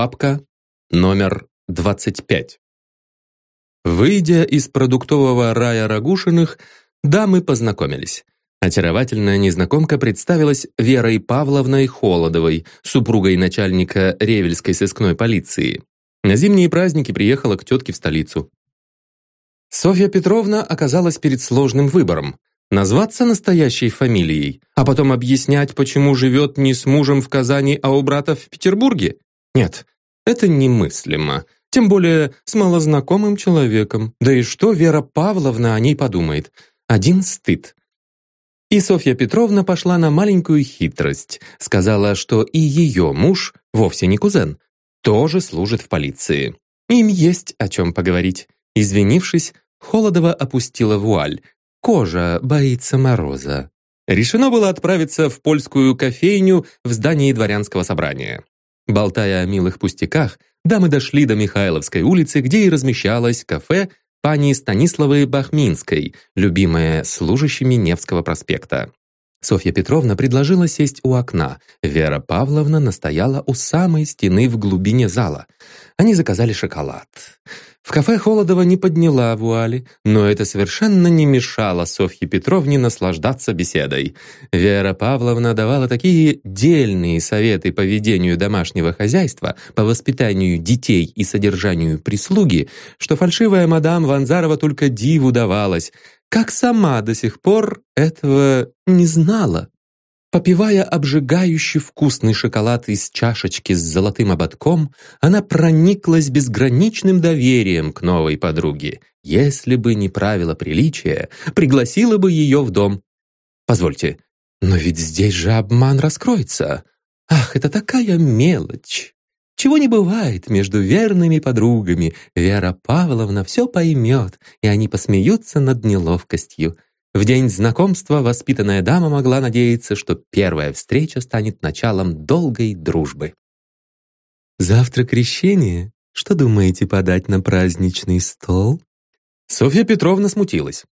Папка номер 25. Выйдя из продуктового рая Рагушиных, дамы познакомились. Очаровательная незнакомка представилась Верой Павловной Холодовой, супругой начальника Ревельской сыскной полиции. На зимние праздники приехала к тетке в столицу. Софья Петровна оказалась перед сложным выбором – назваться настоящей фамилией, а потом объяснять, почему живет не с мужем в Казани, а у брата в Петербурге? Нет, это немыслимо. Тем более с малознакомым человеком. Да и что Вера Павловна о ней подумает? Один стыд. И Софья Петровна пошла на маленькую хитрость. Сказала, что и ее муж, вовсе не кузен, тоже служит в полиции. Им есть о чем поговорить. Извинившись, Холодова опустила вуаль. Кожа боится мороза. Решено было отправиться в польскую кофейню в здании дворянского собрания. Болтая о милых пустяках, дамы дошли до Михайловской улицы, где и размещалось кафе пани Станиславы Бахминской, любимая служащими Невского проспекта. Софья Петровна предложила сесть у окна. Вера Павловна настояла у самой стены в глубине зала. Они заказали шоколад. В кафе Холодова не подняла вуали, но это совершенно не мешало Софье Петровне наслаждаться беседой. Вера Павловна давала такие дельные советы по ведению домашнего хозяйства, по воспитанию детей и содержанию прислуги, что фальшивая мадам Ванзарова только диву давалась, как сама до сих пор этого не знала. Попивая обжигающий вкусный шоколад из чашечки с золотым ободком, она прониклась безграничным доверием к новой подруге. Если бы не правило приличия, пригласила бы ее в дом. Позвольте, но ведь здесь же обман раскроется. Ах, это такая мелочь. Чего не бывает между верными подругами. Вера Павловна все поймет, и они посмеются над неловкостью. В день знакомства воспитанная дама могла надеяться, что первая встреча станет началом долгой дружбы. «Завтра крещение. Что думаете подать на праздничный стол?» Софья Петровна смутилась.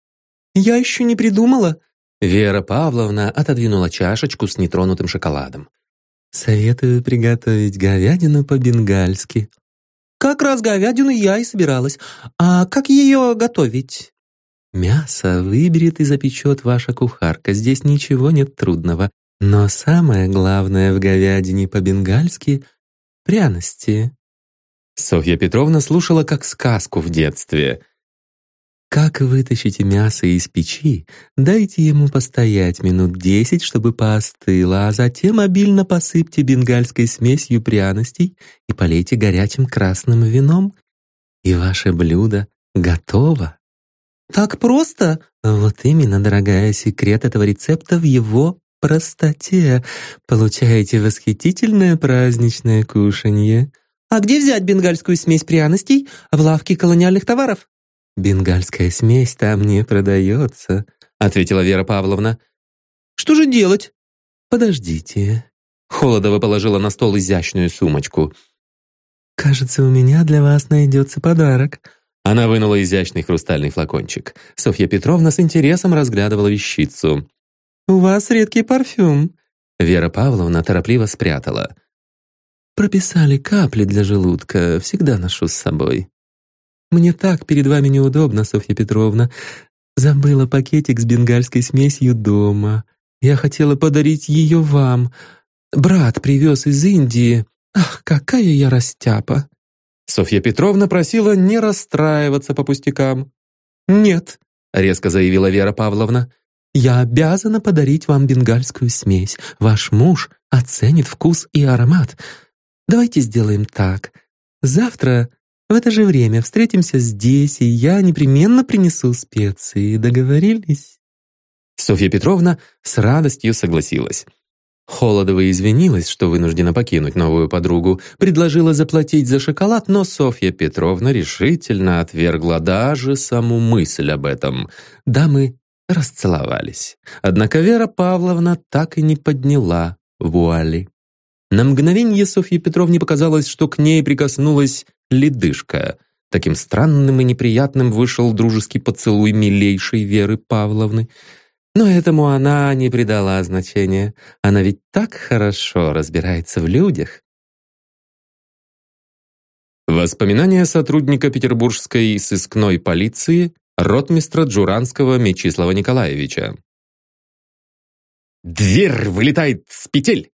«Я еще не придумала». Вера Павловна отодвинула чашечку с нетронутым шоколадом. «Советую приготовить говядину по-бенгальски». «Как раз говядину я и собиралась. А как ее готовить?» Мясо выберет и запечет ваша кухарка, здесь ничего нет трудного. Но самое главное в говядине по-бенгальски — пряности. Софья Петровна слушала как сказку в детстве. Как вытащите мясо из печи, дайте ему постоять минут десять, чтобы поостыло, а затем обильно посыпьте бенгальской смесью пряностей и полейте горячим красным вином, и ваше блюдо готово. Так просто? Вот именно, дорогая, секрет этого рецепта в его простоте. Получаете восхитительное праздничное кушанье. А где взять бенгальскую смесь пряностей? В лавке колониальных товаров? Бенгальская смесь там не продается, ответила Вера Павловна. Что же делать? Подождите. Холодова положила на стол изящную сумочку. «Кажется, у меня для вас найдется подарок. Она вынула изящный хрустальный флакончик. Софья Петровна с интересом разглядывала вещицу. «У вас редкий парфюм». Вера Павловна торопливо спрятала. «Прописали капли для желудка, всегда ношу с собой». «Мне так перед вами неудобно, Софья Петровна. Забыла пакетик с бенгальской смесью дома. Я хотела подарить ее вам. Брат привез из Индии. Ах, какая я растяпа!» Софья Петровна просила не расстраиваться по пустякам. «Нет», — резко заявила Вера Павловна, «я обязана подарить вам бенгальскую смесь. Ваш муж оценит вкус и аромат. Давайте сделаем так. Завтра в это же время встретимся здесь, и я непременно принесу специи. Договорились?» Софья Петровна с радостью согласилась. Холодова извинилась, что вынуждена покинуть новую подругу, предложила заплатить за шоколад, но Софья Петровна решительно отвергла даже саму мысль об этом. Дамы расцеловались. Однако Вера Павловна так и не подняла вуали. На мгновение Софье Петровне показалось, что к ней прикоснулась ледышка. Таким странным и неприятным вышел дружеский поцелуй милейшей Веры Павловны — но этому она не придала значения. Она ведь так хорошо разбирается в людях. Воспоминания сотрудника петербургской сыскной полиции ротмистра Джуранского Мечислава Николаевича. Дверь вылетает с петель.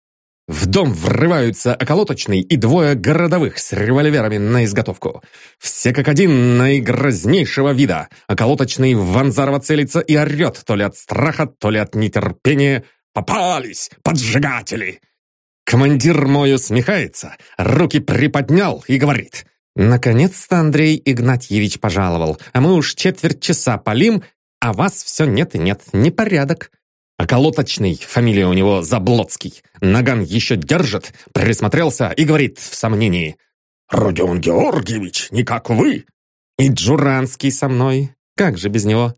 В дом врываются околоточный и двое городовых с револьверами на изготовку. Все как один наигрознейшего вида. Околоточный в Ванзарова целится и орет то ли от страха, то ли от нетерпения. «Попались! Поджигатели!» Командир мой усмехается, руки приподнял и говорит. «Наконец-то Андрей Игнатьевич пожаловал, а мы уж четверть часа полим, а вас все нет и нет, непорядок. Околоточный, фамилия у него Заблоцкий. Наган еще держит, присмотрелся и говорит в сомнении. «Родион Георгиевич, не как вы!» «И Джуранский со мной. Как же без него?»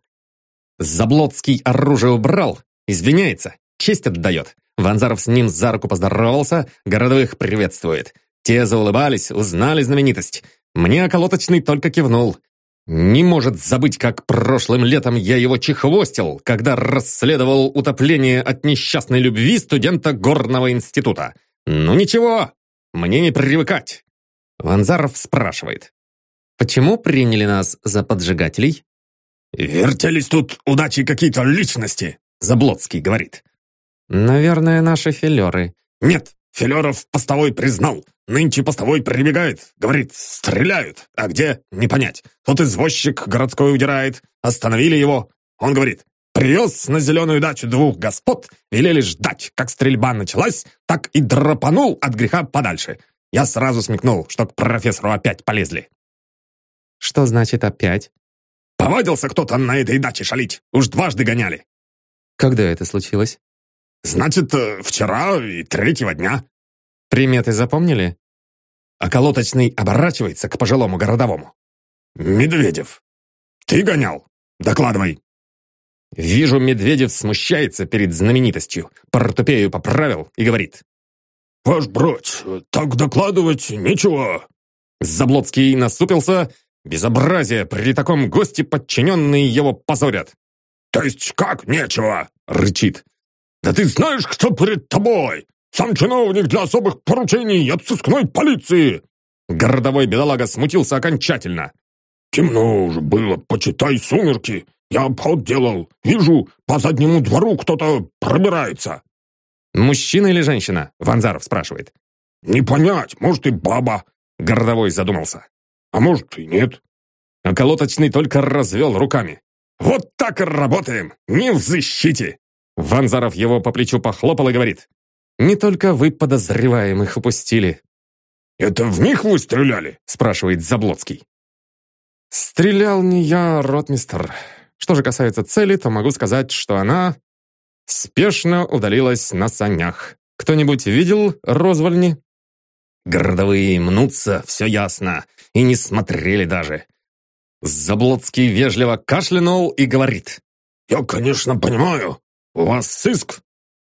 Заблоцкий оружие убрал, извиняется, честь отдает. Ванзаров с ним за руку поздоровался, городовых приветствует. Те заулыбались, узнали знаменитость. Мне околоточный только кивнул. Не может забыть, как прошлым летом я его чехвостил, когда расследовал утопление от несчастной любви студента горного института. Ну ничего, мне не привыкать. Ванзаров спрашивает. Почему приняли нас за поджигателей? «Вертелись тут удачи какие-то личности», Заблоцкий говорит. «Наверное, наши филеры». «Нет, Филеров постовой признал. Нынче постовой прибегает, говорит, стреляют. А где? Не понять. Тут извозчик городской удирает. Остановили его. Он говорит, привез на зеленую дачу двух господ, велели ждать, как стрельба началась, так и драпанул от греха подальше. Я сразу смекнул, что к профессору опять полезли. Что значит опять? Повадился кто-то на этой даче шалить. Уж дважды гоняли. Когда это случилось? Значит, э, вчера и третьего дня. Приметы запомнили? Околоточный оборачивается к пожилому городовому. «Медведев, ты гонял? Докладывай». Вижу, Медведев смущается перед знаменитостью, портупею поправил и говорит. «Ваш брат, так докладывать нечего». Заблоцкий насупился. Безобразие, при таком госте подчиненные его позорят. «То есть как нечего?» — рычит. «Да ты знаешь, кто перед тобой? Сам чиновник для особых поручений от сыскной полиции!» Городовой бедолага смутился окончательно. «Темно уже было, почитай сумерки. Я обход делал. Вижу, по заднему двору кто-то пробирается». «Мужчина или женщина?» — Ванзаров спрашивает. «Не понять, может и баба», — Городовой задумался. «А может и нет». Околоточный только развел руками. «Вот так и работаем! Не в защите!» Ванзаров его по плечу похлопал и говорит. «Не только вы подозреваемых упустили». «Это в них вы стреляли?» спрашивает Заблоцкий. «Стрелял не я, ротмистр. Что же касается цели, то могу сказать, что она спешно удалилась на санях. Кто-нибудь видел розвольни?» Городовые мнутся, все ясно, и не смотрели даже. Заблоцкий вежливо кашлянул и говорит. «Я, конечно, понимаю, у вас сыск,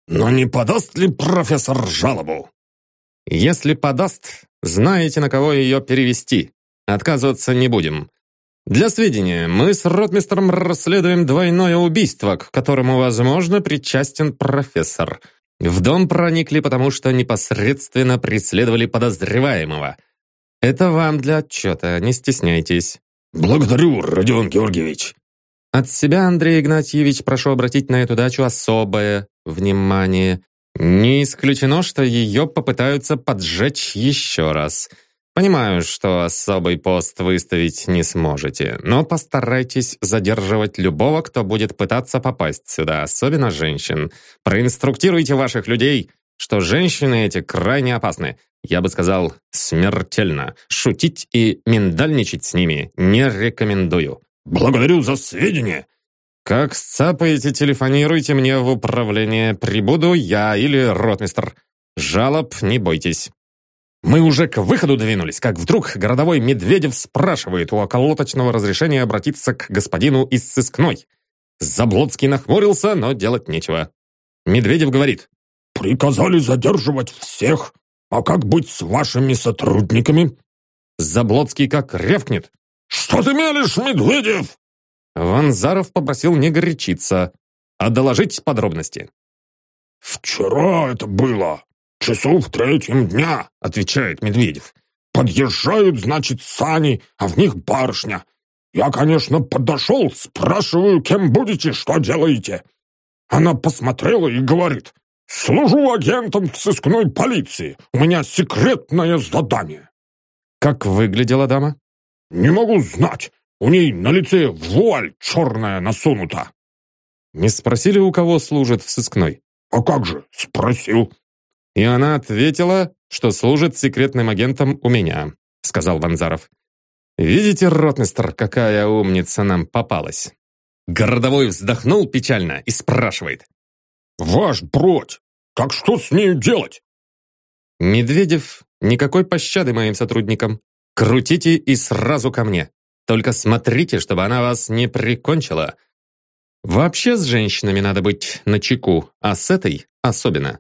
но не подаст ли профессор жалобу? Если подаст, знаете, на кого ее перевести. Отказываться не будем. Для сведения, мы с ротмистром расследуем двойное убийство, к которому, возможно, причастен профессор. В дом проникли, потому что непосредственно преследовали подозреваемого. Это вам для отчета, не стесняйтесь. Благодарю, Родион Георгиевич. От себя, Андрей Игнатьевич, прошу обратить на эту дачу особое внимание. Не исключено, что ее попытаются поджечь еще раз. Понимаю, что особый пост выставить не сможете, но постарайтесь задерживать любого, кто будет пытаться попасть сюда, особенно женщин. Проинструктируйте ваших людей, что женщины эти крайне опасны. Я бы сказал, смертельно. Шутить и миндальничать с ними не рекомендую. «Благодарю за сведения!» «Как сцапаете, телефонируйте мне в управление. Прибуду я или ротмистр. Жалоб не бойтесь». Мы уже к выходу двинулись, как вдруг городовой Медведев спрашивает у околоточного разрешения обратиться к господину из сыскной. Заблодский нахмурился, но делать нечего. Медведев говорит. «Приказали задерживать всех. А как быть с вашими сотрудниками?» Заблодский как ревкнет. «Что ты мелешь, Медведев?» Ванзаров попросил не горячиться, а доложить подробности. «Вчера это было, часов в третьем дня», — отвечает Медведев. Подъезжают, значит, сани, а в них барышня. Я, конечно, подошел, спрашиваю, кем будете, что делаете. Она посмотрела и говорит, «Служу агентом в сыскной полиции. У меня секретное задание». Как выглядела дама? «Не могу знать. У ней на лице вуаль черная насунута». Не спросили, у кого служит в сыскной? «А как же?» «Спросил». И она ответила, что служит секретным агентом у меня, сказал Ванзаров. Видите, ротмистр, какая умница нам попалась. Городовой вздохнул печально и спрашивает. «Ваш бродь, так что с ней делать?» «Медведев, никакой пощады моим сотрудникам. Крутите и сразу ко мне. Только смотрите, чтобы она вас не прикончила. Вообще с женщинами надо быть начеку, а с этой особенно.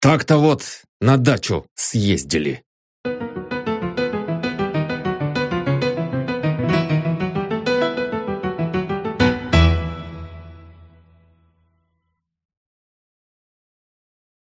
Так-то вот на дачу съездили».